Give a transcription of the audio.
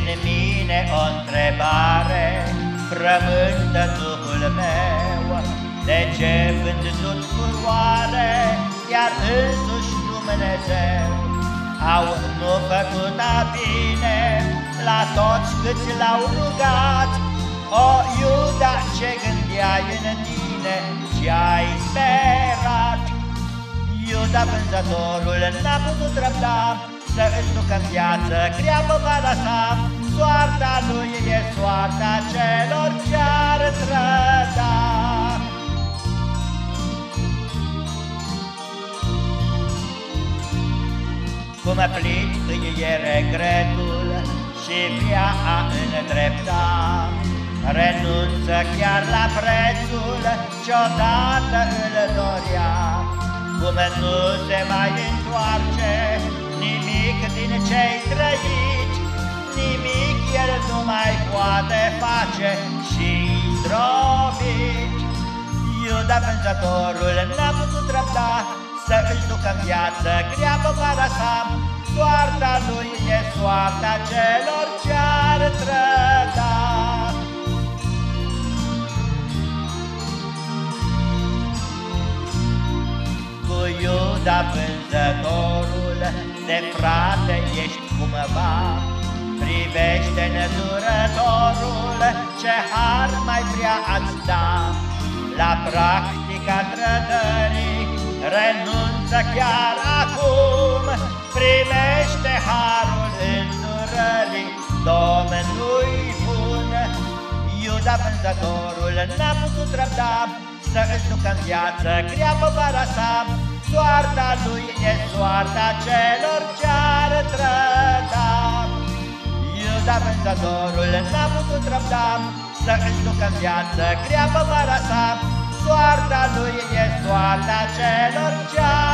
în mine o întrebare Frământă Duhul meu. De ce vândut culoare Iar însuși Dumnezeu? Au nu făcut a bine La toți câți l-au rugat. O Iuda ce gândeai în tine Și ai sperat? Iuda vânzătorul n-a putut răbda Să își ducă în viață. Grea povara sa Soarta lui e soarta celor ce-ar trăda. Cum plit îi e regretul și vrea a îndrepta. Renunță chiar la prețul ce-odată îl dorea. Cum nu se mai poate face și zdrobit Iuda vânzătorul n-a putut răbda Să își ducă în viață grea povara sa. Soarta lui e soarta celor ce-ar trăda Cu Iuda vânzătorul De frate ești cumva Privește nedurătorul Ce har mai vrea ați da. La practica trădării Renunță chiar acum. Primește harul îndurării Domnului bun. Iuda vânzătorul n-a putut răbda Să își ducă în viață grea povara sa. Soarta lui e soarta celor ce-ar Iuda vânzătorul n-a putut răbda Să își ducă în viață grea povara sa Soarta lui e soarta celor ce